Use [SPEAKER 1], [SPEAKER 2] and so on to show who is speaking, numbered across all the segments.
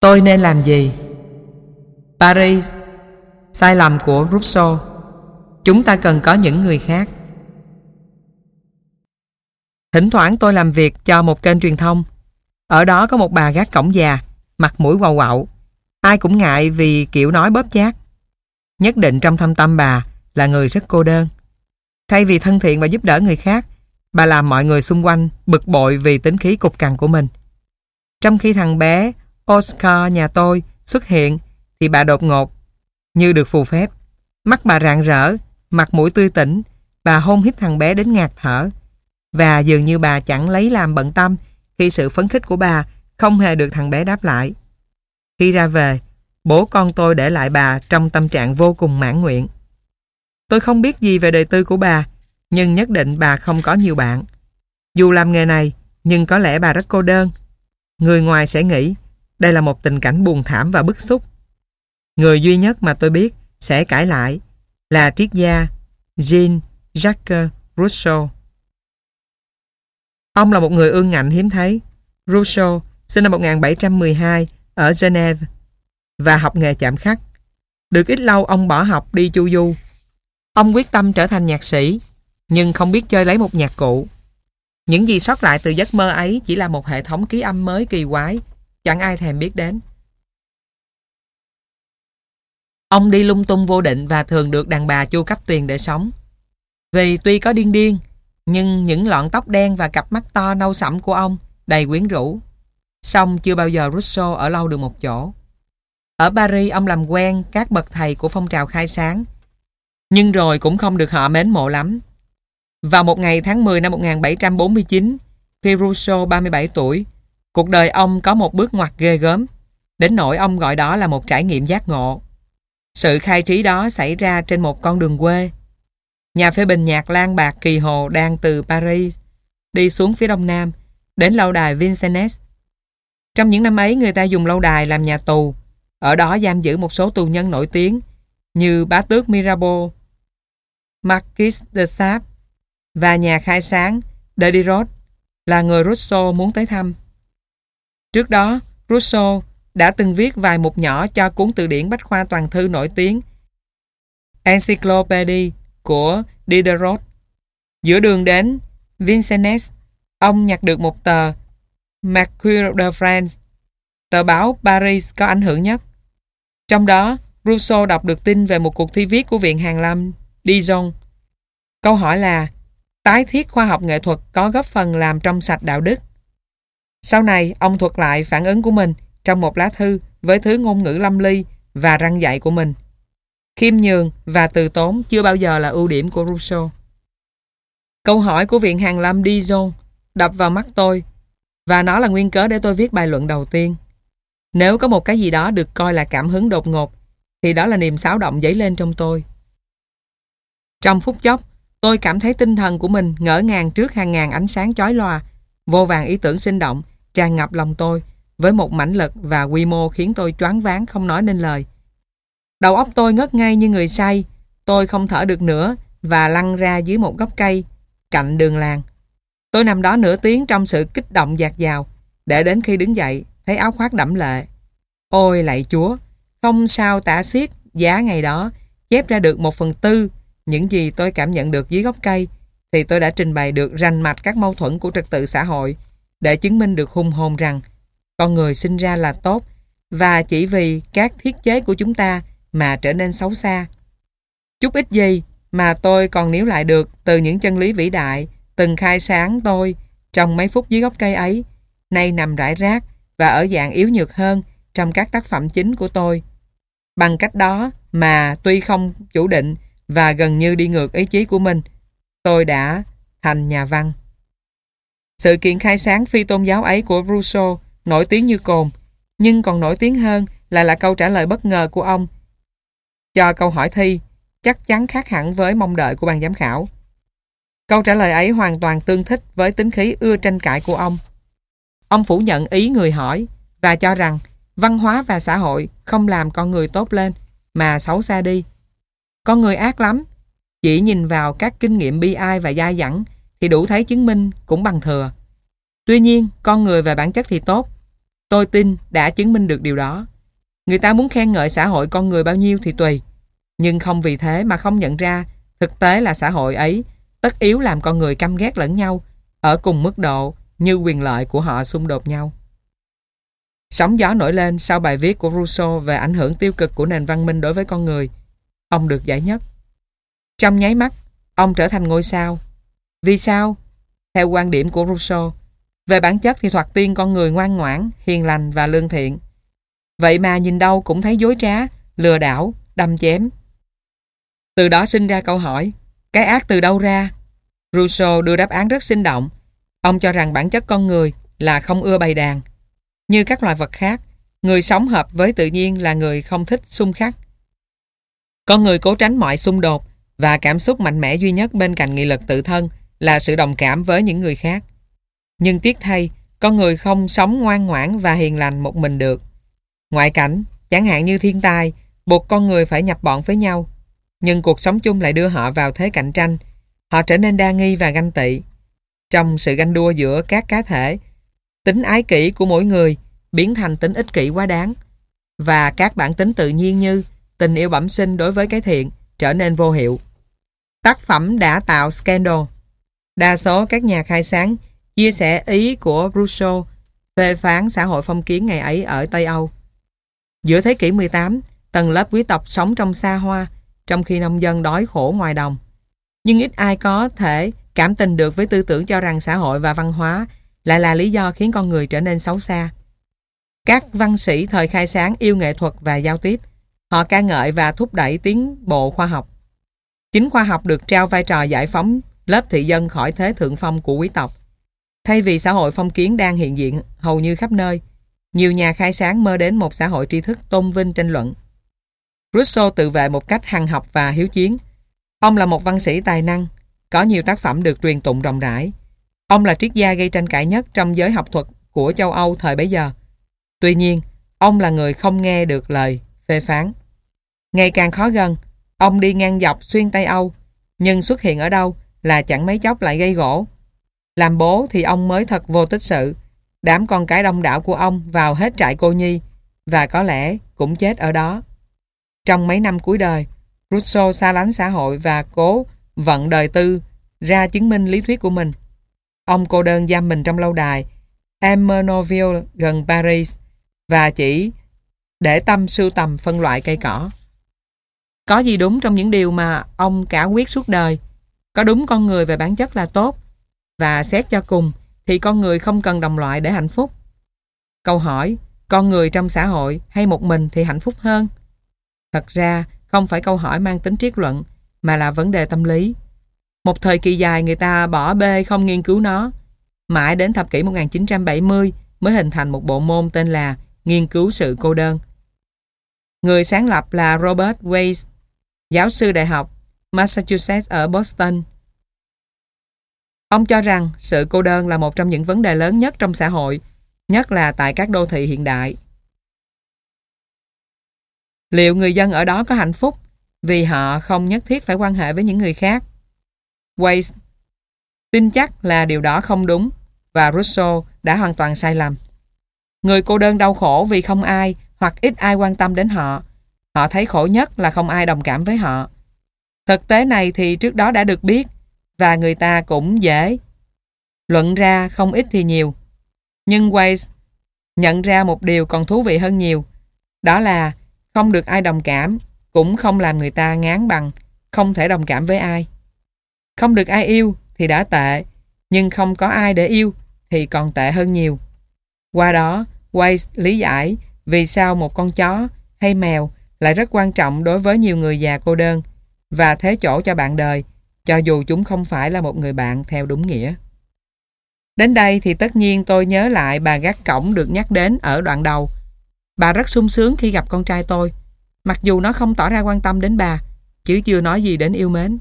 [SPEAKER 1] Tôi nên làm gì? Paris, Sai lầm của Rousseau. Chúng ta cần có những người khác. Thỉnh thoảng tôi làm việc cho một kênh truyền thông. Ở đó có một bà gác cổng già, Mặt mũi quào quạo. Ai cũng ngại vì kiểu nói bóp chát. Nhất định trong thâm tâm bà Là người rất cô đơn. Thay vì thân thiện và giúp đỡ người khác, Bà làm mọi người xung quanh bực bội vì tính khí cục cằn của mình. Trong khi thằng bé Oscar nhà tôi xuất hiện thì bà đột ngột như được phù phép. Mắt bà rạng rỡ, mặt mũi tươi tỉnh, bà hôn hít thằng bé đến ngạt thở. Và dường như bà chẳng lấy làm bận tâm khi sự phấn khích của bà không hề được thằng bé đáp lại. Khi ra về, bố con tôi để lại bà trong tâm trạng vô cùng mãn nguyện. Tôi không biết gì về đời tư của bà, nhưng nhất định bà không có nhiều bạn. Dù làm nghề này, nhưng có lẽ bà rất cô đơn. Người ngoài sẽ nghĩ đây là một tình cảnh buồn thảm và bức xúc. Người duy nhất mà tôi biết sẽ cãi lại là triết gia Jean-Jacques Rousseau. Ông là một người ương ngạnh hiếm thấy. Rousseau sinh năm 1712 ở Geneva và học nghề chạm khắc. Được ít lâu ông bỏ học đi chu du. Ông quyết tâm trở thành nhạc sĩ, nhưng không biết chơi lấy một nhạc cụ. Những gì sót lại từ giấc mơ ấy chỉ là một hệ thống ký âm mới kỳ quái chẳng ai thèm biết đến. Ông đi lung tung vô định và thường được đàn bà chu cấp tiền để sống. Vì tuy có điên điên, nhưng những lọn tóc đen và cặp mắt to nâu sẫm của ông đầy quyến rũ. Xong chưa bao giờ Rousseau ở lâu được một chỗ. Ở Paris ông làm quen các bậc thầy của phong trào khai sáng. Nhưng rồi cũng không được họ mến mộ lắm. Vào một ngày tháng 10 năm 1749, khi Rousseau 37 tuổi, cuộc đời ông có một bước ngoặt ghê gớm, đến nỗi ông gọi đó là một trải nghiệm giác ngộ. Sự khai trí đó xảy ra trên một con đường quê. Nhà phê bình nhạc Lan Bạc Kỳ Hồ đang từ Paris đi xuống phía đông nam đến lâu đài Vincennes. Trong những năm ấy người ta dùng lâu đài làm nhà tù ở đó giam giữ một số tù nhân nổi tiếng như bá tước Mirabeau, Marquis de Sade và nhà khai sáng Diderot là người Rousseau muốn tới thăm. Trước đó, Rousseau đã từng viết vài mục nhỏ cho cuốn từ điển bách khoa toàn thư nổi tiếng Encyclopédie của Diderot. Giữa đường đến Vincennes, ông nhặt được một tờ Mercure de France, tờ báo Paris có ảnh hưởng nhất. Trong đó, Rousseau đọc được tin về một cuộc thi viết của Viện Hàn Lâm Dijon. Câu hỏi là tái thiết khoa học nghệ thuật có góp phần làm trong sạch đạo đức. Sau này, ông thuật lại phản ứng của mình trong một lá thư với thứ ngôn ngữ lâm ly và răng dạy của mình. Khiêm nhường và từ tốn chưa bao giờ là ưu điểm của Rousseau. Câu hỏi của Viện Hàn Lâm Dijon đập vào mắt tôi và nó là nguyên cớ để tôi viết bài luận đầu tiên. Nếu có một cái gì đó được coi là cảm hứng đột ngột thì đó là niềm xáo động dấy lên trong tôi. Trong phút chốc, tôi cảm thấy tinh thần của mình ngỡ ngàng trước hàng ngàn ánh sáng chói lòa, vô vàng ý tưởng sinh động, tràn ngập lòng tôi với một mãnh lực và quy mô khiến tôi choáng váng không nói nên lời. Đầu óc tôi ngất ngay như người say, tôi không thở được nữa và lăn ra dưới một gốc cây cạnh đường làng. Tôi nằm đó nửa tiếng trong sự kích động dạt dào để đến khi đứng dậy thấy áo khoác đẫm lệ. Ôi lạy chúa, không sao tả xiết giá ngày đó chép ra được một phần tư những gì tôi cảm nhận được dưới gốc cây thì tôi đã trình bày được rành mạch các mâu thuẫn của trật tự xã hội để chứng minh được hùng hồn rằng con người sinh ra là tốt và chỉ vì các thiết chế của chúng ta mà trở nên xấu xa. Chút ít gì mà tôi còn níu lại được từ những chân lý vĩ đại từng khai sáng tôi trong mấy phút dưới gốc cây ấy nay nằm rải rác và ở dạng yếu nhược hơn trong các tác phẩm chính của tôi. Bằng cách đó mà tuy không chủ định và gần như đi ngược ý chí của mình, tôi đã thành nhà văn. Sự kiện khai sáng phi tôn giáo ấy của Rousseau nổi tiếng như cồn, nhưng còn nổi tiếng hơn là là câu trả lời bất ngờ của ông cho câu hỏi thi chắc chắn khác hẳn với mong đợi của ban giám khảo. Câu trả lời ấy hoàn toàn tương thích với tính khí ưa tranh cãi của ông. Ông phủ nhận ý người hỏi và cho rằng văn hóa và xã hội không làm con người tốt lên mà xấu xa đi. Con người ác lắm, chỉ nhìn vào các kinh nghiệm bi ai và dai dẳng thì đủ thấy chứng minh cũng bằng thừa. Tuy nhiên, con người về bản chất thì tốt. Tôi tin đã chứng minh được điều đó. Người ta muốn khen ngợi xã hội con người bao nhiêu thì tùy. Nhưng không vì thế mà không nhận ra thực tế là xã hội ấy tất yếu làm con người căm ghét lẫn nhau ở cùng mức độ như quyền lợi của họ xung đột nhau. Sóng gió nổi lên sau bài viết của Rousseau về ảnh hưởng tiêu cực của nền văn minh đối với con người. Ông được giải nhất. Trong nháy mắt, ông trở thành ngôi sao. Vì sao? Theo quan điểm của Rousseau, về bản chất thì thoạt tiên con người ngoan ngoãn, hiền lành và lương thiện. Vậy mà nhìn đâu cũng thấy dối trá, lừa đảo, đâm chém. Từ đó sinh ra câu hỏi, cái ác từ đâu ra? Rousseau đưa đáp án rất sinh động. Ông cho rằng bản chất con người là không ưa bày đàn. Như các loài vật khác, người sống hợp với tự nhiên là người không thích xung khắc. Con người cố tránh mọi xung đột và cảm xúc mạnh mẽ duy nhất bên cạnh nghị lực tự thân là sự đồng cảm với những người khác. Nhưng tiếc thay, con người không sống ngoan ngoãn và hiền lành một mình được. Ngoại cảnh, chẳng hạn như thiên tai, buộc con người phải nhập bọn với nhau. Nhưng cuộc sống chung lại đưa họ vào thế cạnh tranh. Họ trở nên đa nghi và ganh tị. Trong sự ganh đua giữa các cá thể, tính ái kỷ của mỗi người biến thành tính ích kỷ quá đáng. Và các bản tính tự nhiên như tình yêu bẩm sinh đối với cái thiện trở nên vô hiệu. Tác phẩm đã tạo scandal. Đa số các nhà khai sáng chia sẻ ý của Rousseau phê phán xã hội phong kiến ngày ấy ở Tây Âu. Giữa thế kỷ 18, tầng lớp quý tộc sống trong xa hoa, trong khi nông dân đói khổ ngoài đồng. Nhưng ít ai có thể cảm tình được với tư tưởng cho rằng xã hội và văn hóa lại là lý do khiến con người trở nên xấu xa. Các văn sĩ thời khai sáng yêu nghệ thuật và giao tiếp. Họ ca ngợi và thúc đẩy tiến bộ khoa học. Chính khoa học được trao vai trò giải phóng lớp thị dân khỏi thế thượng phong của quý tộc. Thay vì xã hội phong kiến đang hiện diện hầu như khắp nơi, nhiều nhà khai sáng mơ đến một xã hội tri thức tôn vinh tranh luận. Rousseau tự vệ một cách hằng học và hiếu chiến. Ông là một văn sĩ tài năng, có nhiều tác phẩm được truyền tụng rộng rãi. Ông là triết gia gây tranh cãi nhất trong giới học thuật của châu Âu thời bấy giờ. Tuy nhiên, ông là người không nghe được lời phê phán. Ngày càng khó gần, ông đi ngang dọc xuyên Tây Âu, nhưng xuất hiện ở đâu là chẳng mấy chốc lại gây gỗ. Làm bố thì ông mới thật vô tích sự. Đám con cái đông đảo của ông vào hết trại cô nhi và có lẽ cũng chết ở đó. Trong mấy năm cuối đời, Rousseau xa lánh xã hội và cố vận đời tư ra chứng minh lý thuyết của mình. Ông cô đơn giam mình trong lâu đài Hermenoville gần Paris và chỉ để tâm sưu tầm phân loại cây cỏ. Có gì đúng trong những điều mà ông cả quyết suốt đời. Có đúng con người về bản chất là tốt và xét cho cùng thì con người không cần đồng loại để hạnh phúc. Câu hỏi con người trong xã hội hay một mình thì hạnh phúc hơn? Thật ra không phải câu hỏi mang tính triết luận mà là vấn đề tâm lý. Một thời kỳ dài người ta bỏ bê không nghiên cứu nó. Mãi đến thập kỷ 1970 mới hình thành một bộ môn tên là nghiên cứu sự cô đơn. Người sáng lập là Robert Weiss, giáo sư đại học Massachusetts ở Boston. Ông cho rằng sự cô đơn là một trong những vấn đề lớn nhất trong xã hội, nhất là tại các đô thị hiện đại. Liệu người dân ở đó có hạnh phúc vì họ không nhất thiết phải quan hệ với những người khác? Waze tin chắc là điều đó không đúng và Rousseau đã hoàn toàn sai lầm. Người cô đơn đau khổ vì không ai hoặc ít ai quan tâm đến họ. Họ thấy khổ nhất là không ai đồng cảm với họ. Thực tế này thì trước đó đã được biết và người ta cũng dễ luận ra không ít thì nhiều. Nhưng Waze nhận ra một điều còn thú vị hơn nhiều. Đó là không được ai đồng cảm cũng không làm người ta ngán bằng không thể đồng cảm với ai. Không được ai yêu thì đã tệ nhưng không có ai để yêu thì còn tệ hơn nhiều. Qua đó, Waze lý giải vì sao một con chó hay mèo lại rất quan trọng đối với nhiều người già cô đơn và thế chỗ cho bạn đời, cho dù chúng không phải là một người bạn theo đúng nghĩa. Đến đây thì tất nhiên tôi nhớ lại bà gác cổng được nhắc đến ở đoạn đầu. Bà rất sung sướng khi gặp con trai tôi, mặc dù nó không tỏ ra quan tâm đến bà, chứ chưa nói gì đến yêu mến.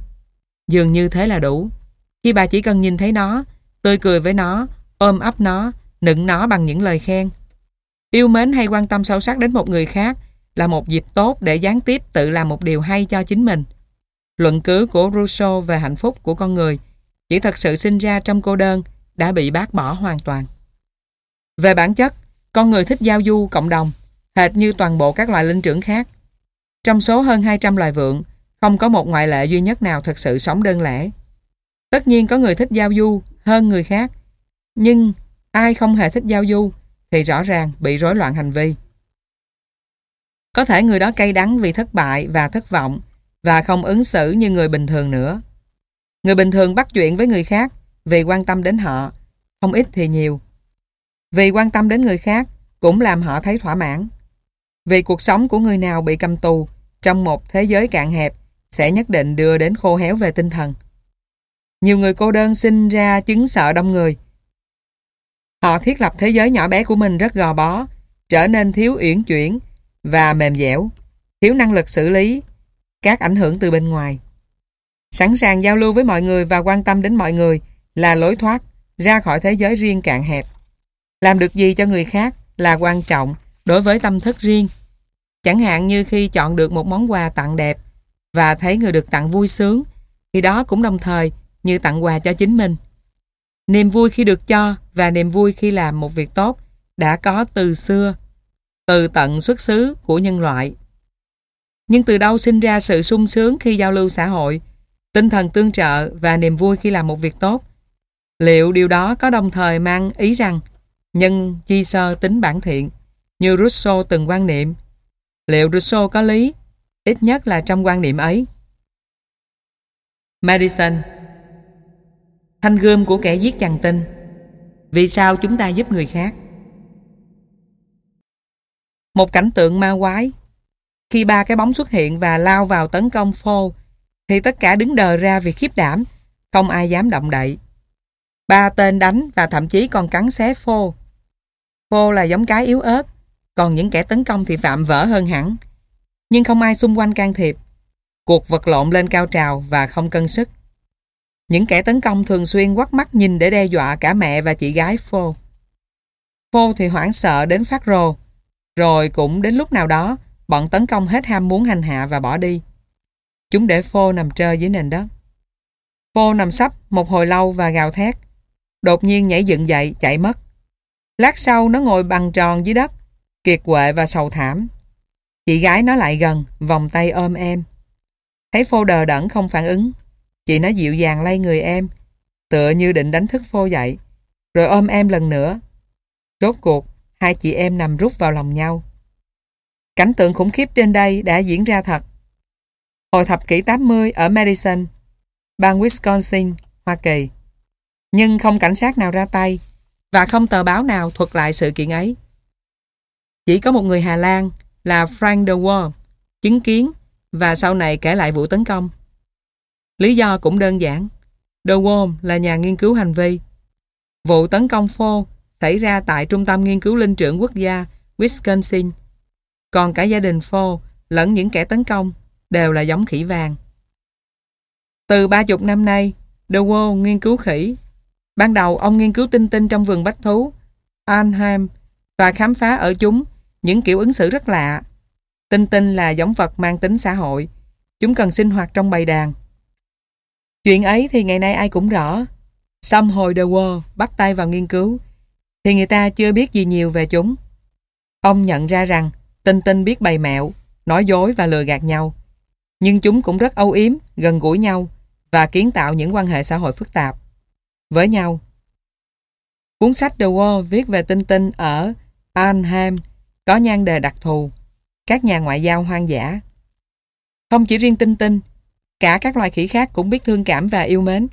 [SPEAKER 1] Dường như thế là đủ. Khi bà chỉ cần nhìn thấy nó, tươi cười với nó, ôm ấp nó, nựng nó bằng những lời khen. Yêu mến hay quan tâm sâu sắc đến một người khác là một dịp tốt để gián tiếp tự làm một điều hay cho chính mình. Luận cứ của Rousseau về hạnh phúc của con người chỉ thật sự sinh ra trong cô đơn đã bị bác bỏ hoàn toàn. Về bản chất, con người thích giao du cộng đồng, hệt như toàn bộ các loài linh trưởng khác. Trong số hơn 200 loài vượn, không có một ngoại lệ duy nhất nào thật sự sống đơn lẻ. Tất nhiên có người thích giao du hơn người khác, nhưng ai không hề thích giao du thì rõ ràng bị rối loạn hành vi. Có thể người đó cay đắng vì thất bại và thất vọng và không ứng xử như người bình thường nữa. Người bình thường bắt chuyện với người khác vì quan tâm đến họ, không ít thì nhiều. Vì quan tâm đến người khác cũng làm họ thấy thỏa mãn. Vì cuộc sống của người nào bị cầm tù trong một thế giới cạn hẹp sẽ nhất định đưa đến khô héo về tinh thần. Nhiều người cô đơn sinh ra chứng sợ đông người. Họ thiết lập thế giới nhỏ bé của mình rất gò bó, trở nên thiếu uyển chuyển và mềm dẻo, thiếu năng lực xử lý các ảnh hưởng từ bên ngoài. Sẵn sàng giao lưu với mọi người và quan tâm đến mọi người là lối thoát ra khỏi thế giới riêng cạn hẹp. Làm được gì cho người khác là quan trọng đối với tâm thức riêng. Chẳng hạn như khi chọn được một món quà tặng đẹp và thấy người được tặng vui sướng thì đó cũng đồng thời như tặng quà cho chính mình. Niềm vui khi được cho và niềm vui khi làm một việc tốt đã có từ xưa, từ tận xuất xứ của nhân loại. Nhưng từ đâu sinh ra sự sung sướng khi giao lưu xã hội, tinh thần tương trợ và niềm vui khi làm một việc tốt? Liệu điều đó có đồng thời mang ý rằng nhân chi sơ tính bản thiện như Rousseau từng quan niệm? Liệu Rousseau có lý? Ít nhất là trong quan niệm ấy. Madison Thanh gươm của kẻ giết chàng tinh Vì sao chúng ta giúp người khác? Một cảnh tượng ma quái khi ba cái bóng xuất hiện và lao vào tấn công phô, thì tất cả đứng đờ ra vì khiếp đảm, không ai dám động đậy. Ba tên đánh và thậm chí còn cắn xé phô. Phô là giống cái yếu ớt, còn những kẻ tấn công thì phạm vỡ hơn hẳn. Nhưng không ai xung quanh can thiệp. Cuộc vật lộn lên cao trào và không cân sức. Những kẻ tấn công thường xuyên quắt mắt nhìn để đe dọa cả mẹ và chị gái phô. Phô thì hoảng sợ đến phát rồ, rồi cũng đến lúc nào đó bọn tấn công hết ham muốn hành hạ và bỏ đi Chúng để phô nằm trơ dưới nền đất. Phô nằm sấp một hồi lâu và gào thét. Đột nhiên nhảy dựng dậy, chạy mất. Lát sau nó ngồi bằng tròn dưới đất, kiệt quệ và sầu thảm. Chị gái nó lại gần, vòng tay ôm em. Thấy phô đờ đẫn không phản ứng. Chị nó dịu dàng lay người em, tựa như định đánh thức phô dậy, rồi ôm em lần nữa. Rốt cuộc, hai chị em nằm rút vào lòng nhau. Cảnh tượng khủng khiếp trên đây đã diễn ra thật. Hồi thập kỷ 80 ở Madison, bang Wisconsin, Hoa Kỳ. Nhưng không cảnh sát nào ra tay và không tờ báo nào thuật lại sự kiện ấy. Chỉ có một người Hà Lan là Frank de Waal chứng kiến và sau này kể lại vụ tấn công. Lý do cũng đơn giản. De Waal là nhà nghiên cứu hành vi. Vụ tấn công phô xảy ra tại Trung tâm Nghiên cứu Linh trưởng Quốc gia Wisconsin. Còn cả gia đình phô lẫn những kẻ tấn công đều là giống khỉ vàng. Từ ba chục năm nay, De Waal nghiên cứu khỉ. Ban đầu ông nghiên cứu tinh tinh trong vườn bách thú, Arnhem, và khám phá ở chúng những kiểu ứng xử rất lạ. Tinh tinh là giống vật mang tính xã hội. Chúng cần sinh hoạt trong bầy đàn. Chuyện ấy thì ngày nay ai cũng rõ. Xong hồi De Waal bắt tay vào nghiên cứu, thì người ta chưa biết gì nhiều về chúng. Ông nhận ra rằng tinh tinh biết bày mẹo, nói dối và lừa gạt nhau nhưng chúng cũng rất âu yếm, gần gũi nhau và kiến tạo những quan hệ xã hội phức tạp với nhau. Cuốn sách The Wall viết về tinh tinh ở Arnhem có nhan đề đặc thù các nhà ngoại giao hoang dã. Không chỉ riêng tinh tinh, cả các loài khỉ khác cũng biết thương cảm và yêu mến.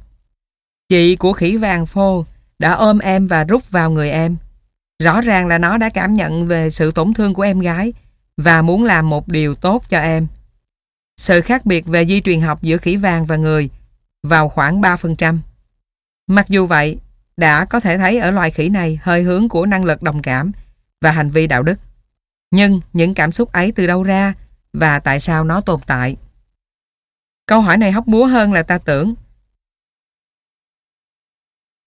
[SPEAKER 1] Chị của khỉ vàng phô đã ôm em và rút vào người em. Rõ ràng là nó đã cảm nhận về sự tổn thương của em gái và muốn làm một điều tốt cho em. Sự khác biệt về di truyền học giữa khỉ vàng và người vào khoảng 3%. Mặc dù vậy, đã có thể thấy ở loài khỉ này hơi hướng của năng lực đồng cảm và hành vi đạo đức. Nhưng những cảm xúc ấy từ đâu ra và tại sao nó tồn tại? Câu hỏi này hóc búa hơn là ta tưởng.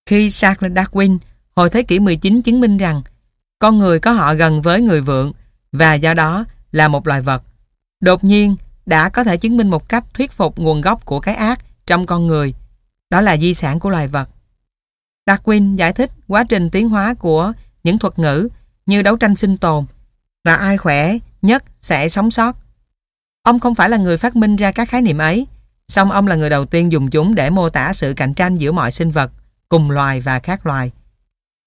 [SPEAKER 1] Khi Charles Darwin hồi thế kỷ 19 chứng minh rằng con người có họ gần với người vượng và do đó là một loài vật. Đột nhiên, đã có thể chứng minh một cách thuyết phục nguồn gốc của cái ác trong con người. Đó là di sản của loài vật. Darwin giải thích quá trình tiến hóa của những thuật ngữ như đấu tranh sinh tồn và ai khỏe nhất sẽ sống sót. Ông không phải là người phát minh ra các khái niệm ấy, song ông là người đầu tiên dùng chúng để mô tả sự cạnh tranh giữa mọi sinh vật, cùng loài và khác loài.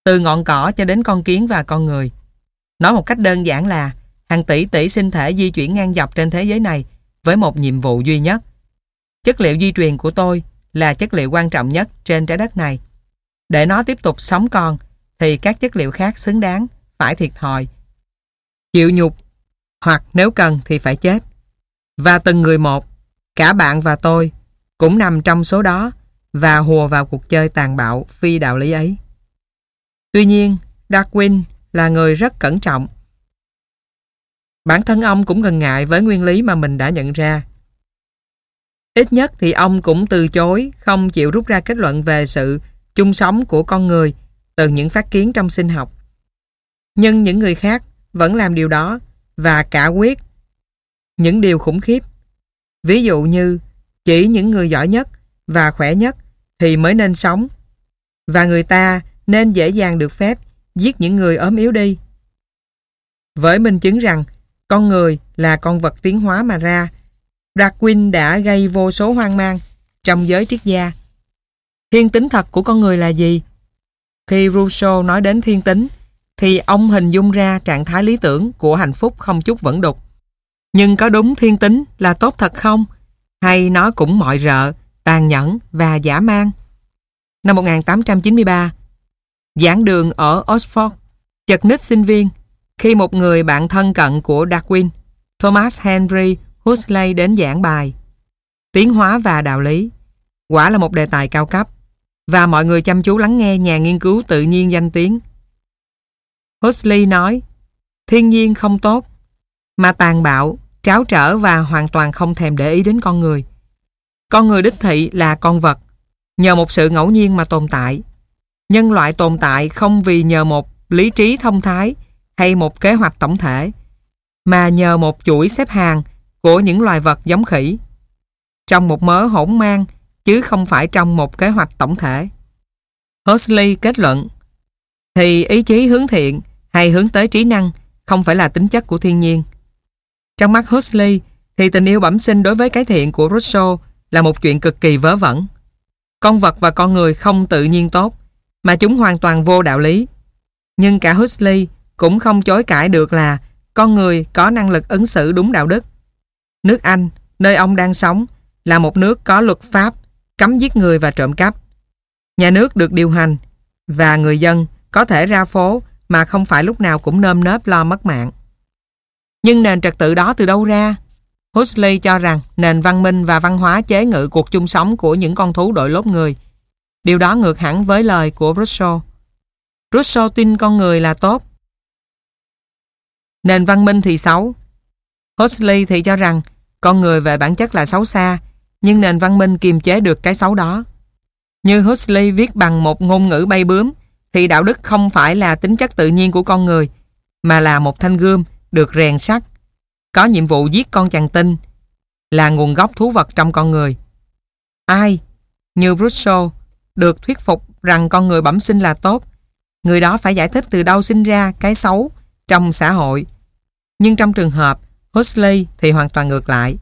[SPEAKER 1] Từ ngọn cỏ cho đến con kiến và con người. Nói một cách đơn giản là hàng tỷ tỷ sinh thể di chuyển ngang dọc trên thế giới này với một nhiệm vụ duy nhất. Chất liệu di truyền của tôi là chất liệu quan trọng nhất trên trái đất này. Để nó tiếp tục sống còn thì các chất liệu khác xứng đáng phải thiệt thòi. Chịu nhục hoặc nếu cần thì phải chết. Và từng người một, cả bạn và tôi cũng nằm trong số đó và hùa vào cuộc chơi tàn bạo phi đạo lý ấy. Tuy nhiên, Darwin là người rất cẩn trọng. Bản thân ông cũng ngần ngại với nguyên lý mà mình đã nhận ra. Ít nhất thì ông cũng từ chối, không chịu rút ra kết luận về sự chung sống của con người từ những phát kiến trong sinh học. Nhưng những người khác vẫn làm điều đó và cả quyết những điều khủng khiếp. Ví dụ như, chỉ những người giỏi nhất và khỏe nhất thì mới nên sống và người ta nên dễ dàng được phép giết những người ốm yếu đi. Với minh chứng rằng con người là con vật tiến hóa mà ra, Darwin đã gây vô số hoang mang trong giới triết gia. Thiên tính thật của con người là gì? Khi Rousseau nói đến thiên tính, thì ông hình dung ra trạng thái lý tưởng của hạnh phúc không chút vẫn đục. Nhưng có đúng thiên tính là tốt thật không? Hay nó cũng mọi rợ, tàn nhẫn và giả man? Năm 1893, giảng đường ở Oxford, chật ních sinh viên khi một người bạn thân cận của Darwin, Thomas Henry Huxley đến giảng bài. Tiến hóa và đạo lý. Quả là một đề tài cao cấp và mọi người chăm chú lắng nghe nhà nghiên cứu tự nhiên danh tiếng. Huxley nói thiên nhiên không tốt mà tàn bạo, tráo trở và hoàn toàn không thèm để ý đến con người. Con người đích thị là con vật nhờ một sự ngẫu nhiên mà tồn tại. Nhân loại tồn tại không vì nhờ một lý trí thông thái hay một kế hoạch tổng thể, mà nhờ một chuỗi xếp hàng của những loài vật giống khỉ trong một mớ hỗn mang, chứ không phải trong một kế hoạch tổng thể. Huxley kết luận, thì ý chí hướng thiện hay hướng tới trí năng không phải là tính chất của thiên nhiên. Trong mắt Huxley, thì tình yêu bẩm sinh đối với cái thiện của Rousseau là một chuyện cực kỳ vớ vẩn. Con vật và con người không tự nhiên tốt mà chúng hoàn toàn vô đạo lý. Nhưng cả Huxley cũng không chối cãi được là con người có năng lực ứng xử đúng đạo đức. Nước Anh, nơi ông đang sống, là một nước có luật pháp cấm giết người và trộm cắp. Nhà nước được điều hành và người dân có thể ra phố mà không phải lúc nào cũng nơm nớp lo mất mạng. Nhưng nền trật tự đó từ đâu ra? Huxley cho rằng nền văn minh và văn hóa chế ngự cuộc chung sống của những con thú đội lốt người. Điều đó ngược hẳn với lời của Rousseau. Rousseau tin con người là tốt. Nền văn minh thì xấu. Huxley thì cho rằng con người về bản chất là xấu xa, nhưng nền văn minh kiềm chế được cái xấu đó. Như Huxley viết bằng một ngôn ngữ bay bướm, thì đạo đức không phải là tính chất tự nhiên của con người, mà là một thanh gươm được rèn sắt, có nhiệm vụ giết con chằn tinh, là nguồn gốc thú vật trong con người. Ai, như Rousseau, được thuyết phục rằng con người bẩm sinh là tốt, người đó phải giải thích từ đâu sinh ra cái xấu trong xã hội. Nhưng trong trường hợp Huxley thì hoàn toàn ngược lại.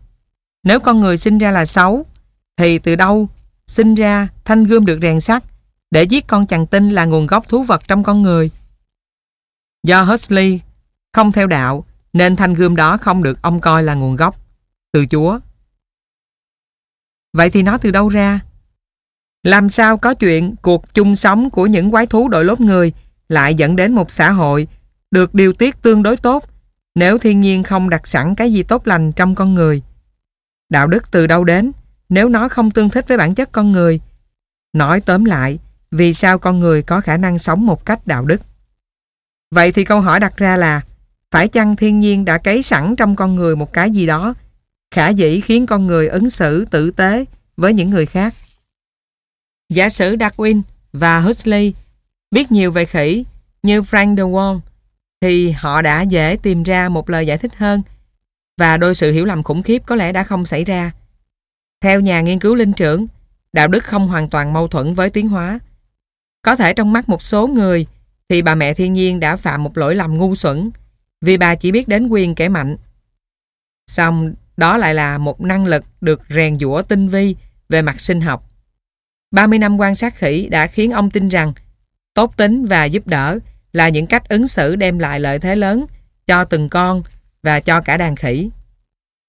[SPEAKER 1] Nếu con người sinh ra là xấu, thì từ đâu sinh ra thanh gươm được rèn sắt để giết con chằn tinh là nguồn gốc thú vật trong con người. Do Huxley không theo đạo nên thanh gươm đó không được ông coi là nguồn gốc từ Chúa. Vậy thì nó từ đâu ra? Làm sao có chuyện cuộc chung sống của những quái thú đội lốt người lại dẫn đến một xã hội được điều tiết tương đối tốt nếu thiên nhiên không đặt sẵn cái gì tốt lành trong con người? Đạo đức từ đâu đến nếu nó không tương thích với bản chất con người? Nói tóm lại, vì sao con người có khả năng sống một cách đạo đức. Vậy thì câu hỏi đặt ra là phải chăng thiên nhiên đã cấy sẵn trong con người một cái gì đó khả dĩ khiến con người ứng xử tử tế với những người khác? Giả sử Darwin và Huxley biết nhiều về khỉ như Frank de Waal thì họ đã dễ tìm ra một lời giải thích hơn và đôi sự hiểu lầm khủng khiếp có lẽ đã không xảy ra. Theo nhà nghiên cứu linh trưởng, đạo đức không hoàn toàn mâu thuẫn với tiến hóa có thể trong mắt một số người thì bà mẹ thiên nhiên đã phạm một lỗi lầm ngu xuẩn vì bà chỉ biết đến quyền kẻ mạnh. Xong, đó lại là một năng lực được rèn giũa tinh vi về mặt sinh học. 30 năm quan sát khỉ đã khiến ông tin rằng tốt tính và giúp đỡ là những cách ứng xử đem lại lợi thế lớn cho từng con và cho cả đàn khỉ.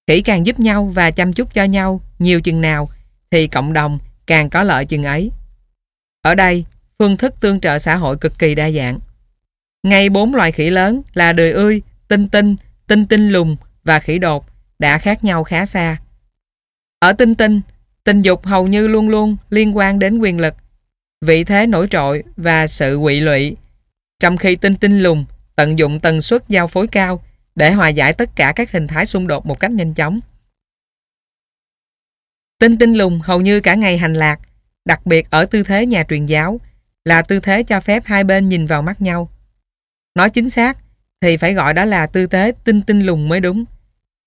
[SPEAKER 1] Khỉ càng giúp nhau và chăm chút cho nhau nhiều chừng nào thì cộng đồng càng có lợi chừng ấy. Ở đây, phương thức tương trợ xã hội cực kỳ đa dạng. Ngay bốn loài khỉ lớn là đời ươi, tinh tinh, tinh tinh lùng và khỉ đột đã khác nhau khá xa. Ở tinh tinh, tình dục hầu như luôn luôn liên quan đến quyền lực, vị thế nổi trội và sự quỵ lụy. Trong khi tinh tinh lùng tận dụng tần suất giao phối cao để hòa giải tất cả các hình thái xung đột một cách nhanh chóng. Tinh tinh lùng hầu như cả ngày hành lạc, đặc biệt ở tư thế nhà truyền giáo, là tư thế cho phép hai bên nhìn vào mắt nhau. Nói chính xác thì phải gọi đó là tư thế tinh tinh lùng mới đúng.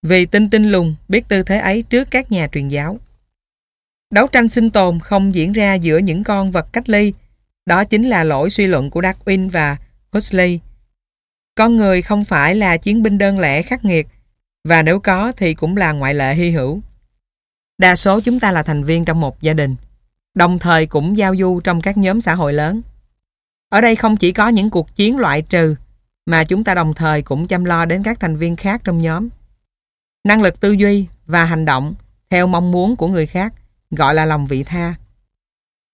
[SPEAKER 1] Vì tinh tinh lùng biết tư thế ấy trước các nhà truyền giáo. Đấu tranh sinh tồn không diễn ra giữa những con vật cách ly. Đó chính là lỗi suy luận của Darwin và Huxley. Con người không phải là chiến binh đơn lẻ khắc nghiệt, và nếu có thì cũng là ngoại lệ hy hữu. Đa số chúng ta là thành viên trong một gia đình, đồng thời cũng giao du trong các nhóm xã hội lớn. Ở đây không chỉ có những cuộc chiến loại trừ, mà chúng ta đồng thời cũng chăm lo đến các thành viên khác trong nhóm. Năng lực tư duy và hành động theo mong muốn của người khác gọi là lòng vị tha.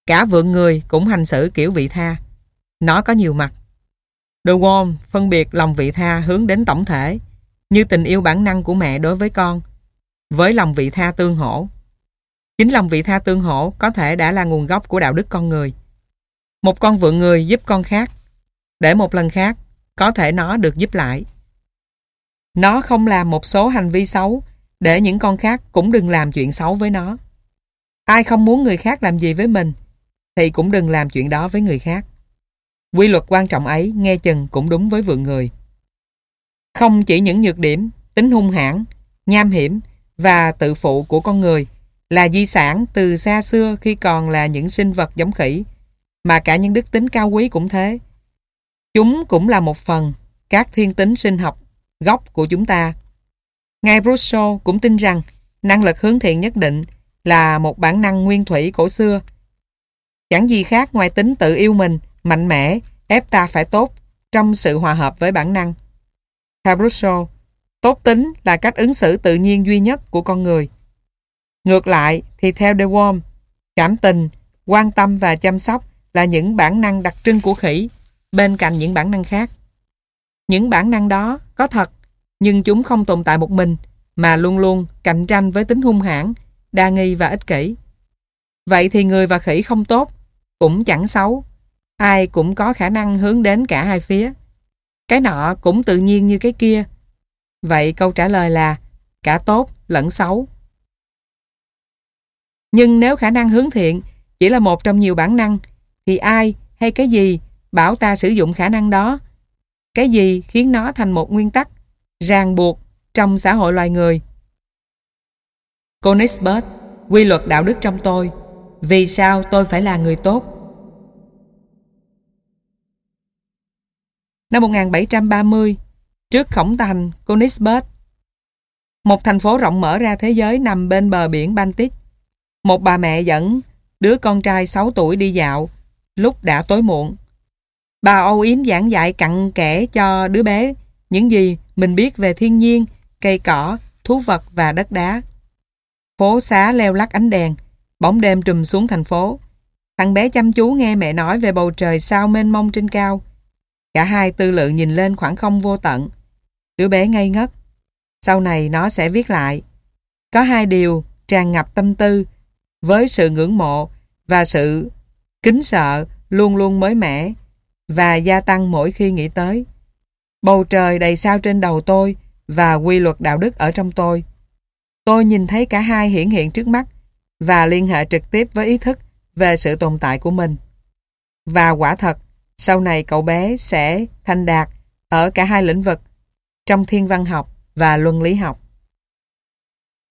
[SPEAKER 1] Cả vượng người cũng hành xử kiểu vị tha. Nó có nhiều mặt. The Worm phân biệt lòng vị tha hướng đến tổng thể, như tình yêu bản năng của mẹ đối với con, với lòng vị tha tương hỗ. Chính lòng vị tha tương hỗ có thể đã là nguồn gốc của đạo đức con người. Một con vượng người giúp con khác, để một lần khác, có thể nó được giúp lại. Nó không làm một số hành vi xấu, để những con khác cũng đừng làm chuyện xấu với nó. Ai không muốn người khác làm gì với mình thì cũng đừng làm chuyện đó với người khác. Quy luật quan trọng ấy nghe chừng cũng đúng với vượng người. Không chỉ những nhược điểm, tính hung hãn, nham hiểm và tự phụ của con người là di sản từ xa xưa khi còn là những sinh vật giống khỉ, mà cả những đức tính cao quý cũng thế. Chúng cũng là một phần các thiên tính sinh học gốc của chúng ta. Ngài Rousseau cũng tin rằng năng lực hướng thiện nhất định là một bản năng nguyên thủy cổ xưa. Chẳng gì khác ngoài tính tự yêu mình, mạnh mẽ, ép ta phải tốt trong sự hòa hợp với bản năng. Theo Rousseau, tốt tính là cách ứng xử tự nhiên duy nhất của con người. Ngược lại thì theo De Worm, cảm tình, quan tâm và chăm sóc là những bản năng đặc trưng của khỉ bên cạnh những bản năng khác. Những bản năng đó có thật nhưng chúng không tồn tại một mình mà luôn luôn cạnh tranh với tính hung hãn, đa nghi và ích kỷ. Vậy thì người và khỉ không tốt, cũng chẳng xấu. Ai cũng có khả năng hướng đến cả hai phía. Cái nọ cũng tự nhiên như cái kia. Vậy câu trả lời là cả tốt lẫn xấu. Nhưng nếu khả năng hướng thiện chỉ là một trong nhiều bản năng, thì ai hay cái gì bảo ta sử dụng khả năng đó? Cái gì khiến nó thành một nguyên tắc, ràng buộc trong xã hội loài người? Koenigsberg, quy luật đạo đức trong tôi. Vì sao tôi phải là người tốt? Năm 1730, trước khổng thành Koenigsberg, một thành phố rộng mở ra thế giới nằm bên bờ biển Baltic, một bà mẹ dẫn đứa con trai 6 tuổi đi dạo lúc đã tối muộn. Bà âu yếm giảng dạy cặn kẽ cho đứa bé những gì mình biết về thiên nhiên, cây cỏ, thú vật và đất đá. Phố xá leo lắc ánh đèn, bóng đêm trùm xuống thành phố. Thằng bé chăm chú nghe mẹ nói về bầu trời sao mênh mông trên cao. Cả hai tư lượng nhìn lên khoảng không vô tận. Đứa bé ngây ngất. Sau này nó sẽ viết lại. Có hai điều tràn ngập tâm tư với sự ngưỡng mộ và sự kính sợ luôn luôn mới mẻ và gia tăng mỗi khi nghĩ tới. Bầu trời đầy sao trên đầu tôi và quy luật đạo đức ở trong tôi. Tôi nhìn thấy cả hai hiển hiện trước mắt và liên hệ trực tiếp với ý thức về sự tồn tại của mình. Và quả thật, sau này cậu bé sẽ thành đạt ở cả hai lĩnh vực trong thiên văn học và luân lý học.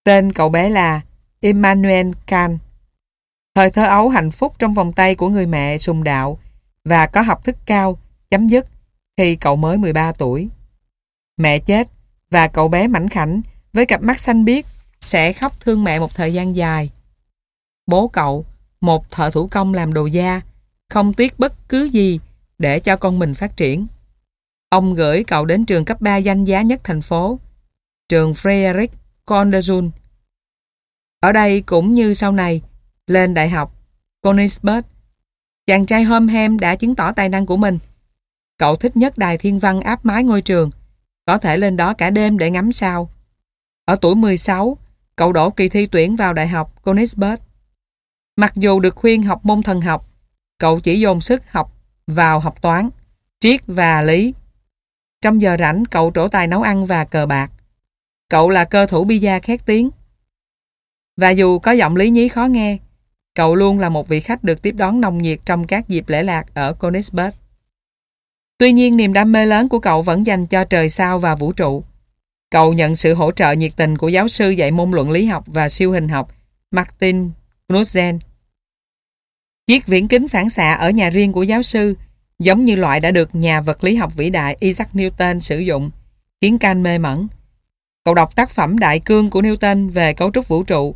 [SPEAKER 1] Tên cậu bé là Immanuel Kant. Thời thơ ấu hạnh phúc trong vòng tay của người mẹ sùng đạo và có học thức cao chấm dứt khi cậu mới 13 tuổi. Mẹ chết và cậu bé mảnh khảnh với cặp mắt xanh biếc sẽ khóc thương mẹ một thời gian dài. Bố cậu, một thợ thủ công làm đồ da, không tiếc bất cứ gì để cho con mình phát triển. Ông gửi cậu đến trường cấp 3 danh giá nhất thành phố, trường Frederick Conderjun. Ở đây cũng như sau này, lên đại học Königsberg, chàng trai Homhem đã chứng tỏ tài năng của mình. Cậu thích nhất đài thiên văn áp mái ngôi trường, có thể lên đó cả đêm để ngắm sao. Ở tuổi 16, cậu đổ kỳ thi tuyển vào đại học Konigsberg. Mặc dù được khuyên học môn thần học, cậu chỉ dồn sức học vào học toán, triết và lý. Trong giờ rảnh, cậu trổ tài nấu ăn và cờ bạc. Cậu là cơ thủ bida khét tiếng. Và dù có giọng lý nhí khó nghe, cậu luôn là một vị khách được tiếp đón nồng nhiệt trong các dịp lễ lạc ở Konigsberg. Tuy nhiên, niềm đam mê lớn của cậu vẫn dành cho trời sao và vũ trụ. Cậu nhận sự hỗ trợ nhiệt tình của giáo sư dạy môn luận lý học và siêu hình học Martin Knudsen. Chiếc viễn kính phản xạ ở nhà riêng của giáo sư giống như loại đã được nhà vật lý học vĩ đại Isaac Newton sử dụng, khiến Can mê mẩn. Cậu đọc tác phẩm Đại cương của Newton về cấu trúc vũ trụ,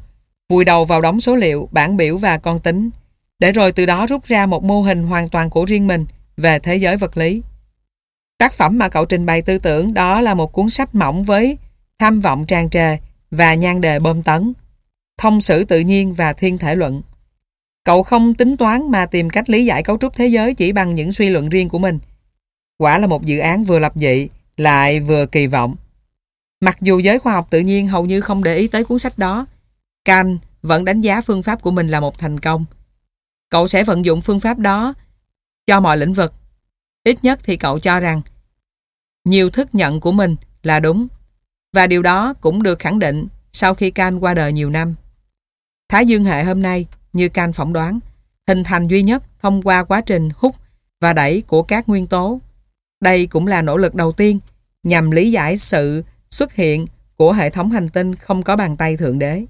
[SPEAKER 1] vùi đầu vào đống số liệu, bản biểu và con tính, để rồi từ đó rút ra một mô hình hoàn toàn của riêng mình về thế giới vật lý. Tác phẩm mà cậu trình bày tư tưởng đó là một cuốn sách mỏng với tham vọng tràn trề và nhan đề bơm tấn, thông sử tự nhiên và thiên thể luận. Cậu không tính toán mà tìm cách lý giải cấu trúc thế giới chỉ bằng những suy luận riêng của mình. Quả là một dự án vừa lập dị, lại vừa kỳ vọng. Mặc dù giới khoa học tự nhiên hầu như không để ý tới cuốn sách đó, Kant vẫn đánh giá phương pháp của mình là một thành công. Cậu sẽ vận dụng phương pháp đó cho mọi lĩnh vực. Ít nhất thì cậu cho rằng nhiều thức nhận của mình là đúng và điều đó cũng được khẳng định sau khi Can qua đời nhiều năm. Thái dương hệ hôm nay, như Can phỏng đoán, hình thành duy nhất thông qua quá trình hút và đẩy của các nguyên tố. Đây cũng là nỗ lực đầu tiên nhằm lý giải sự xuất hiện của hệ thống hành tinh không có bàn tay Thượng Đế.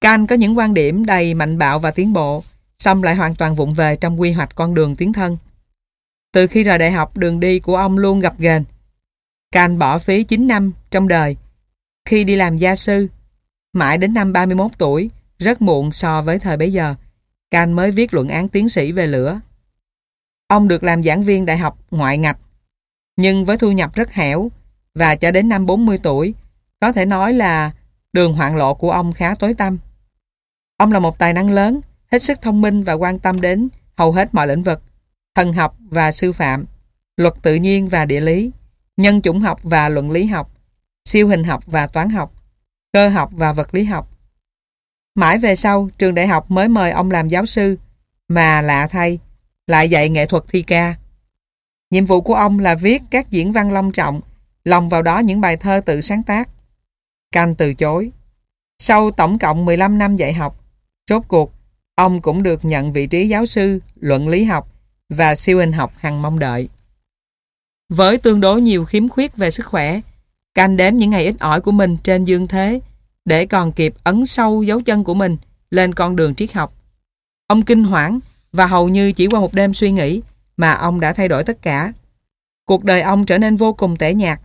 [SPEAKER 1] Can có những quan điểm đầy mạnh bạo và tiến bộ, xong lại hoàn toàn vụng về trong quy hoạch con đường tiến thân. Từ khi rời đại học, đường đi của ông luôn gặp ghềnh. Can bỏ phí 9 năm trong đời. Khi đi làm gia sư, mãi đến năm 31 tuổi, rất muộn so với thời bấy giờ, Can mới viết luận án tiến sĩ về lửa. Ông được làm giảng viên đại học ngoại ngạch, nhưng với thu nhập rất hẻo và cho đến năm 40 tuổi, có thể nói là đường hoạn lộ của ông khá tối tăm. Ông là một tài năng lớn, hết sức thông minh và quan tâm đến hầu hết mọi lĩnh vực, thần học và sư phạm, luật tự nhiên và địa lý, nhân chủng học và luận lý học, siêu hình học và toán học, cơ học và vật lý học. Mãi về sau, trường đại học mới mời ông làm giáo sư, mà lạ thay, lại dạy nghệ thuật thi ca. Nhiệm vụ của ông là viết các diễn văn long trọng, lòng vào đó những bài thơ tự sáng tác. Canh từ chối. Sau tổng cộng 15 năm dạy học, rốt cuộc, ông cũng được nhận vị trí giáo sư, luận lý học và siêu hình học hằng mong đợi. Với tương đối nhiều khiếm khuyết về sức khỏe, canh đếm những ngày ít ỏi của mình trên dương thế để còn kịp ấn sâu dấu chân của mình lên con đường triết học. Ông kinh hoảng và hầu như chỉ qua một đêm suy nghĩ mà ông đã thay đổi tất cả. Cuộc đời ông trở nên vô cùng tẻ nhạt.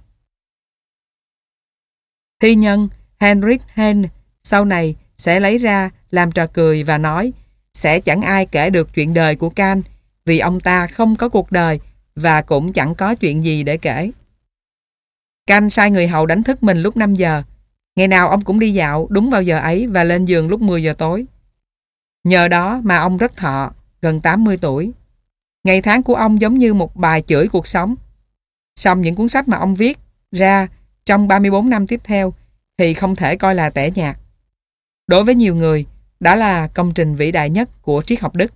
[SPEAKER 1] Thi nhân Henrik Hen sau này sẽ lấy ra làm trò cười và nói sẽ chẳng ai kể được chuyện đời của Can vì ông ta không có cuộc đời và cũng chẳng có chuyện gì để kể. Canh sai người hầu đánh thức mình lúc 5 giờ. Ngày nào ông cũng đi dạo đúng vào giờ ấy và lên giường lúc 10 giờ tối. Nhờ đó mà ông rất thọ, gần 80 tuổi. Ngày tháng của ông giống như một bài chửi cuộc sống. Xong những cuốn sách mà ông viết ra trong 34 năm tiếp theo thì không thể coi là tẻ nhạt. Đối với nhiều người, đó là công trình vĩ đại nhất của triết học Đức.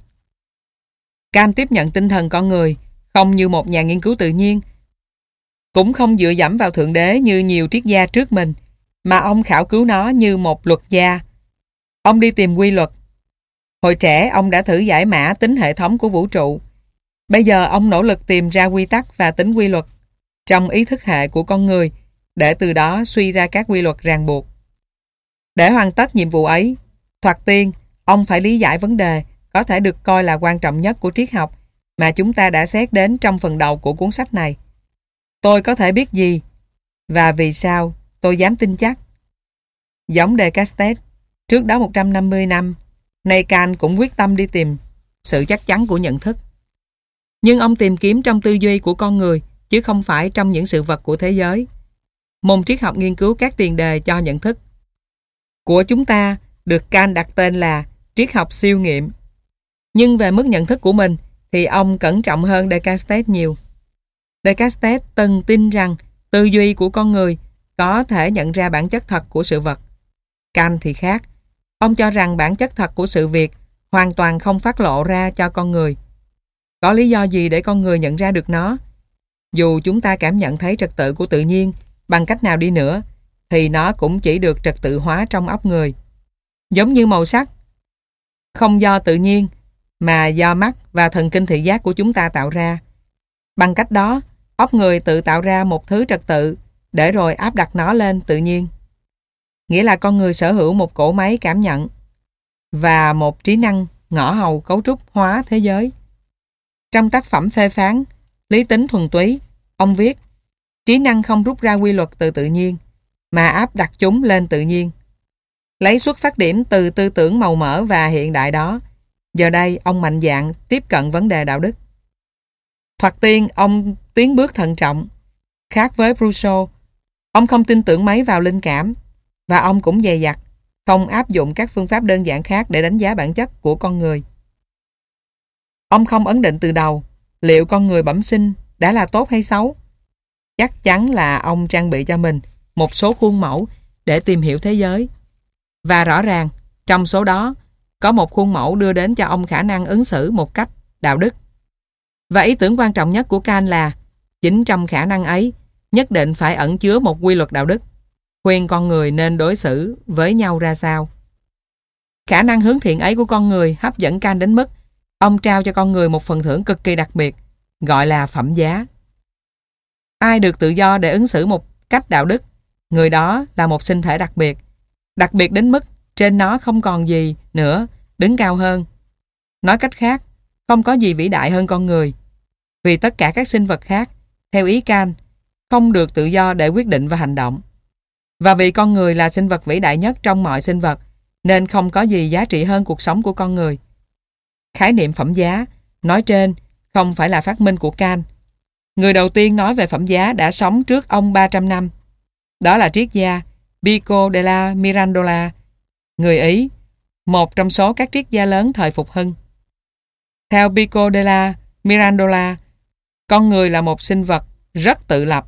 [SPEAKER 1] Kant tiếp nhận tinh thần con người không như một nhà nghiên cứu tự nhiên cũng không dựa dẫm vào Thượng Đế như nhiều triết gia trước mình mà ông khảo cứu nó như một luật gia. Ông đi tìm quy luật. Hồi trẻ ông đã thử giải mã tính hệ thống của vũ trụ. Bây giờ ông nỗ lực tìm ra quy tắc và tính quy luật trong ý thức hệ của con người để từ đó suy ra các quy luật ràng buộc. Để hoàn tất nhiệm vụ ấy, thoạt tiên, ông phải lý giải vấn đề có thể được coi là quan trọng nhất của triết học mà chúng ta đã xét đến trong phần đầu của cuốn sách này. Tôi có thể biết gì và vì sao tôi dám tin chắc. Giống đề Castet, trước đó 150 năm, nay Kant cũng quyết tâm đi tìm sự chắc chắn của nhận thức. Nhưng ông tìm kiếm trong tư duy của con người chứ không phải trong những sự vật của thế giới. Môn triết học nghiên cứu các tiền đề cho nhận thức. Của chúng ta được Kant đặt tên là triết học siêu nghiệm. Nhưng về mức nhận thức của mình thì ông cẩn trọng hơn Descartes nhiều. Descartes từng tin rằng tư duy của con người có thể nhận ra bản chất thật của sự vật. Kant thì khác. Ông cho rằng bản chất thật của sự việc hoàn toàn không phát lộ ra cho con người. Có lý do gì để con người nhận ra được nó? Dù chúng ta cảm nhận thấy trật tự của tự nhiên bằng cách nào đi nữa, thì nó cũng chỉ được trật tự hóa trong óc người. Giống như màu sắc, không do tự nhiên, mà do mắt và thần kinh thị giác của chúng ta tạo ra. Bằng cách đó, óc người tự tạo ra một thứ trật tự để rồi áp đặt nó lên tự nhiên. Nghĩa là con người sở hữu một cỗ máy cảm nhận và một trí năng ngõ hầu cấu trúc hóa thế giới. Trong tác phẩm phê phán Lý tính thuần túy, ông viết trí năng không rút ra quy luật từ tự nhiên mà áp đặt chúng lên tự nhiên. Lấy xuất phát điểm từ tư tưởng màu mỡ và hiện đại đó, giờ đây ông mạnh dạn tiếp cận vấn đề đạo đức. Thoạt tiên, ông tiến bước thận trọng. Khác với Rousseau, ông không tin tưởng mấy vào linh cảm và ông cũng dày dặt, không áp dụng các phương pháp đơn giản khác để đánh giá bản chất của con người. Ông không ấn định từ đầu liệu con người bẩm sinh đã là tốt hay xấu. Chắc chắn là ông trang bị cho mình một số khuôn mẫu để tìm hiểu thế giới. Và rõ ràng, trong số đó, có một khuôn mẫu đưa đến cho ông khả năng ứng xử một cách đạo đức. Và ý tưởng quan trọng nhất của Kant là, chính trong khả năng ấy, nhất định phải ẩn chứa một quy luật đạo đức, khuyên con người nên đối xử với nhau ra sao. Khả năng hướng thiện ấy của con người hấp dẫn Kant đến mức ông trao cho con người một phần thưởng cực kỳ đặc biệt, gọi là phẩm giá. Ai được tự do để ứng xử một cách đạo đức, người đó là một sinh thể đặc biệt đặc biệt đến mức trên nó không còn gì nữa đứng cao hơn. Nói cách khác, không có gì vĩ đại hơn con người. Vì tất cả các sinh vật khác, theo ý Can, không được tự do để quyết định và hành động. Và vì con người là sinh vật vĩ đại nhất trong mọi sinh vật, nên không có gì giá trị hơn cuộc sống của con người. Khái niệm phẩm giá, nói trên, không phải là phát minh của Can. Người đầu tiên nói về phẩm giá đã sống trước ông 300 năm. Đó là triết gia Pico della Mirandola, người Ý, một trong số các triết gia lớn thời phục hưng. Theo Pico della Mirandola, con người là một sinh vật rất tự lập.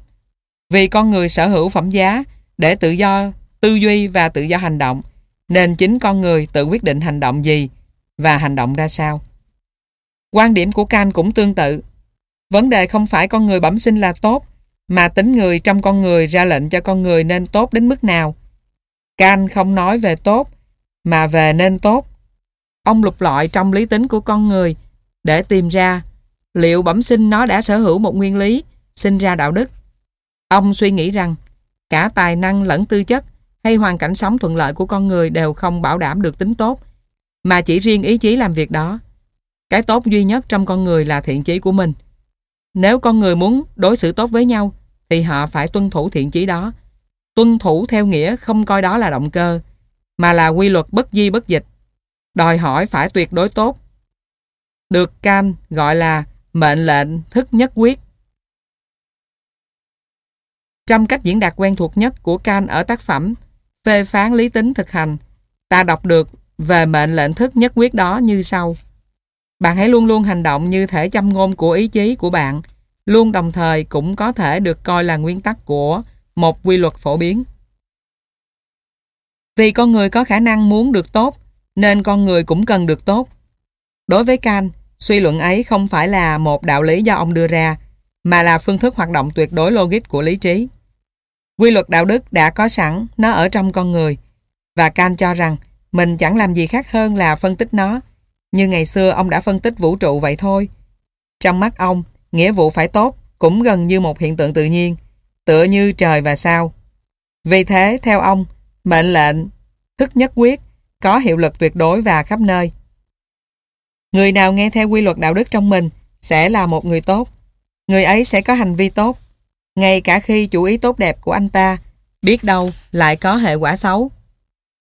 [SPEAKER 1] Vì con người sở hữu phẩm giá để tự do tư duy và tự do hành động, nên chính con người tự quyết định hành động gì và hành động ra sao. Quan điểm của Kant cũng tương tự. Vấn đề không phải con người bẩm sinh là tốt, mà tính người trong con người ra lệnh cho con người nên tốt đến mức nào. Kant không nói về tốt, mà về nên tốt. Ông lục lọi trong lý tính của con người để tìm ra liệu bẩm sinh nó đã sở hữu một nguyên lý, sinh ra đạo đức. Ông suy nghĩ rằng cả tài năng lẫn tư chất hay hoàn cảnh sống thuận lợi của con người đều không bảo đảm được tính tốt, mà chỉ riêng ý chí làm việc đó. Cái tốt duy nhất trong con người là thiện chí của mình. Nếu con người muốn đối xử tốt với nhau, thì họ phải tuân thủ thiện chí đó. Tuân thủ theo nghĩa không coi đó là động cơ, mà là quy luật bất di bất dịch. Đòi hỏi phải tuyệt đối tốt. Được Can gọi là mệnh lệnh thức nhất quyết. Trong cách diễn đạt quen thuộc nhất của Can ở tác phẩm phê phán lý tính thực hành, ta đọc được về mệnh lệnh thức nhất quyết đó như sau. Bạn hãy luôn luôn hành động như thể châm ngôn của ý chí của bạn, luôn đồng thời cũng có thể được coi là nguyên tắc của một quy luật phổ biến. Vì con người có khả năng muốn được tốt, nên con người cũng cần được tốt. Đối với Kant, suy luận ấy không phải là một đạo lý do ông đưa ra, mà là phương thức hoạt động tuyệt đối logic của lý trí. Quy luật đạo đức đã có sẵn, nó ở trong con người, và Kant cho rằng mình chẳng làm gì khác hơn là phân tích nó, như ngày xưa ông đã phân tích vũ trụ vậy thôi. Trong mắt ông, nghĩa vụ phải tốt cũng gần như một hiện tượng tự nhiên, tựa như trời và sao. Vì thế, theo ông, mệnh lệnh, thức nhất quyết, có hiệu lực tuyệt đối và khắp nơi. Người nào nghe theo quy luật đạo đức trong mình sẽ là một người tốt. Người ấy sẽ có hành vi tốt. Ngay cả khi chủ ý tốt đẹp của anh ta biết đâu lại có hệ quả xấu.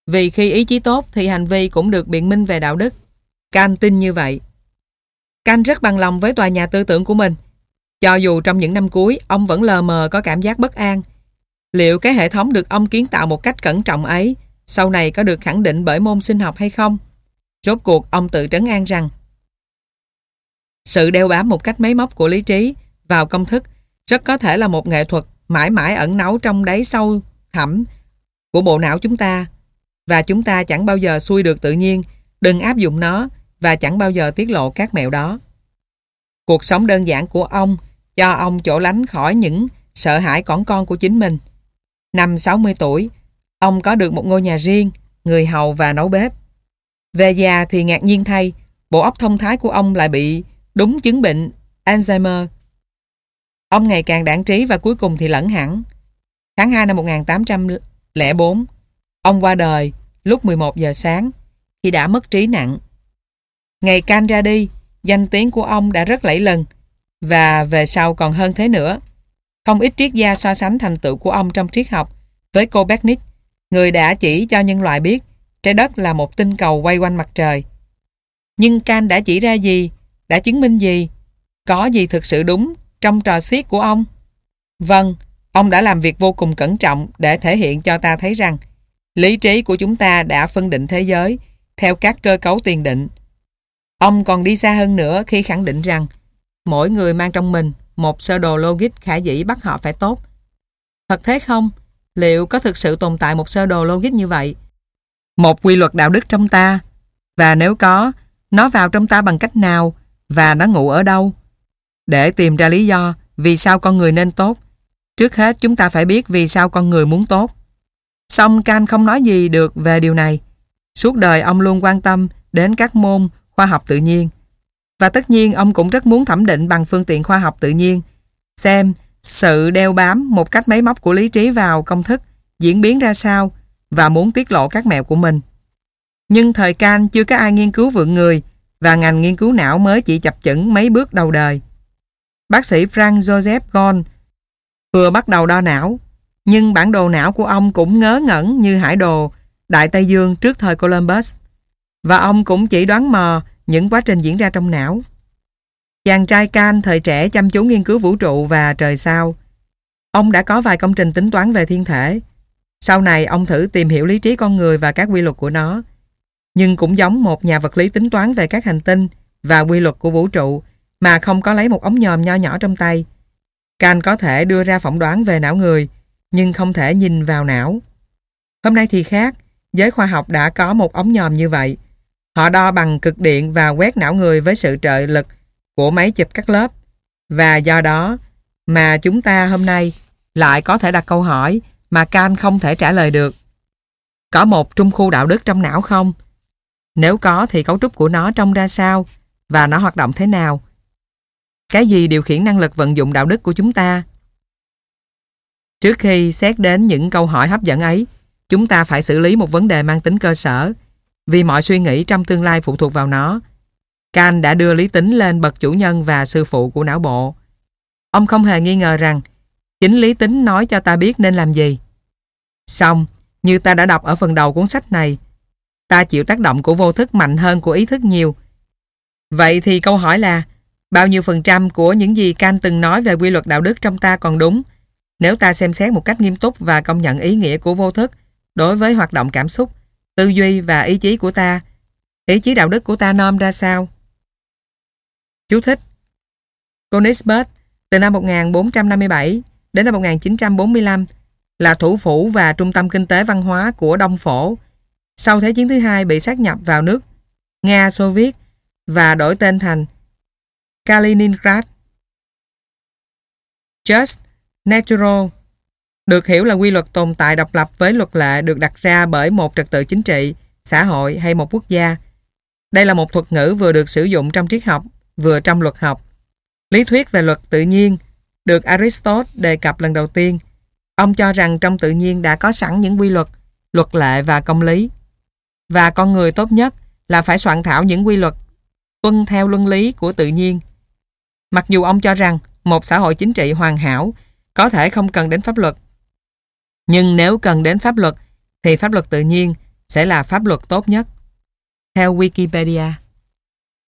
[SPEAKER 1] Vì khi ý chí tốt thì hành vi cũng được biện minh về đạo đức. Can tin như vậy. Can rất bằng lòng với tòa nhà tư tưởng của mình. Cho dù trong những năm cuối, ông vẫn lờ mờ có cảm giác bất an. Liệu cái hệ thống được ông kiến tạo một cách cẩn trọng ấy, sau này có được khẳng định bởi môn sinh học hay không? Rốt cuộc, ông tự trấn an rằng, sự đeo bám một cách máy móc của lý trí vào công thức rất có thể là một nghệ thuật mãi mãi ẩn náu trong đáy sâu thẳm của bộ não chúng ta và chúng ta chẳng bao giờ xuôi được tự nhiên, đừng áp dụng nó và chẳng bao giờ tiết lộ các mẹo đó. Cuộc sống đơn giản của ông cho ông chỗ lánh khỏi những sợ hãi cỏn con của chính mình. Năm 60 tuổi, ông có được một ngôi nhà riêng, người hầu và nấu bếp. Về già thì ngạc nhiên thay, bộ óc thông thái của ông lại bị đúng chứng bệnh Alzheimer. Ông ngày càng đảng trí và cuối cùng thì lẫn hẳn. Tháng 2 năm 1804, ông qua đời lúc 11 giờ sáng khi đã mất trí nặng. Ngày can ra đi, danh tiếng của ông đã rất lẫy lần và về sau còn hơn thế nữa. Không ít triết gia so sánh thành tựu của ông trong triết học với Copernic, người đã chỉ cho nhân loại biết trái đất là một tinh cầu quay quanh mặt trời. Nhưng Kant đã chỉ ra gì? Đã chứng minh gì? Có gì thực sự đúng trong trò xiết của ông? Vâng, ông đã làm việc vô cùng cẩn trọng để thể hiện cho ta thấy rằng lý trí của chúng ta đã phân định thế giới theo các cơ cấu tiền định. Ông còn đi xa hơn nữa khi khẳng định rằng mỗi người mang trong mình một sơ đồ logic khả dĩ bắt họ phải tốt. Thật thế không? Liệu có thực sự tồn tại một sơ đồ logic như vậy? Một quy luật đạo đức trong ta? Và nếu có, nó vào trong ta bằng cách nào? Và nó ngủ ở đâu? Để tìm ra lý do vì sao con người nên tốt, trước hết chúng ta phải biết vì sao con người muốn tốt. song Kant không nói gì được về điều này. Suốt đời ông luôn quan tâm đến các môn khoa học tự nhiên. Và tất nhiên ông cũng rất muốn thẩm định bằng phương tiện khoa học tự nhiên, xem sự đeo bám một cách máy móc của lý trí vào công thức diễn biến ra sao và muốn tiết lộ các mẹo của mình. Nhưng thời can chưa có ai nghiên cứu vượng người và ngành nghiên cứu não mới chỉ chập chững mấy bước đầu đời. Bác sĩ Frank Joseph Gon vừa bắt đầu đo não, nhưng bản đồ não của ông cũng ngớ ngẩn như hải đồ Đại Tây Dương trước thời Columbus. Và ông cũng chỉ đoán mò những quá trình diễn ra trong não. Chàng trai Can thời trẻ chăm chú nghiên cứu vũ trụ và trời sao. Ông đã có vài công trình tính toán về thiên thể. Sau này ông thử tìm hiểu lý trí con người và các quy luật của nó. Nhưng cũng giống một nhà vật lý tính toán về các hành tinh và quy luật của vũ trụ mà không có lấy một ống nhòm nho nhỏ trong tay. Can có thể đưa ra phỏng đoán về não người nhưng không thể nhìn vào não. Hôm nay thì khác, giới khoa học đã có một ống nhòm như vậy. Họ đo bằng cực điện và quét não người với sự trợ lực của máy chụp các lớp. Và do đó mà chúng ta hôm nay lại có thể đặt câu hỏi mà Can không thể trả lời được. Có một trung khu đạo đức trong não không? Nếu có thì cấu trúc của nó trông ra sao và nó hoạt động thế nào? Cái gì điều khiển năng lực vận dụng đạo đức của chúng ta? Trước khi xét đến những câu hỏi hấp dẫn ấy, chúng ta phải xử lý một vấn đề mang tính cơ sở vì mọi suy nghĩ trong tương lai phụ thuộc vào nó. Kant đã đưa lý tính lên bậc chủ nhân và sư phụ của não bộ. Ông không hề nghi ngờ rằng chính lý tính nói cho ta biết nên làm gì. Xong, như ta đã đọc ở phần đầu cuốn sách này, ta chịu tác động của vô thức mạnh hơn của ý thức nhiều. Vậy thì câu hỏi là bao nhiêu phần trăm của những gì Kant từng nói về quy luật đạo đức trong ta còn đúng nếu ta xem xét một cách nghiêm túc và công nhận ý nghĩa của vô thức đối với hoạt động cảm xúc, tư duy và ý chí của ta, ý chí đạo đức của ta nôm ra sao? Chú thích Königsberg từ năm 1457 đến năm 1945 là thủ phủ và trung tâm kinh tế văn hóa của Đông Phổ. Sau Thế chiến thứ hai bị sát nhập vào nước Nga Xô Viết và đổi tên thành Kaliningrad. Just Natural được hiểu là quy luật tồn tại độc lập với luật lệ được đặt ra bởi một trật tự chính trị, xã hội hay một quốc gia. Đây là một thuật ngữ vừa được sử dụng trong triết học, vừa trong luật học. Lý thuyết về luật tự nhiên được Aristotle đề cập lần đầu tiên. Ông cho rằng trong tự nhiên đã có sẵn những quy luật, luật lệ và công lý. Và con người tốt nhất là phải soạn thảo những quy luật tuân theo luân lý của tự nhiên. Mặc dù ông cho rằng một xã hội chính trị hoàn hảo có thể không cần đến pháp luật. Nhưng nếu cần đến pháp luật, thì pháp luật tự nhiên sẽ là pháp luật tốt nhất. Theo Wikipedia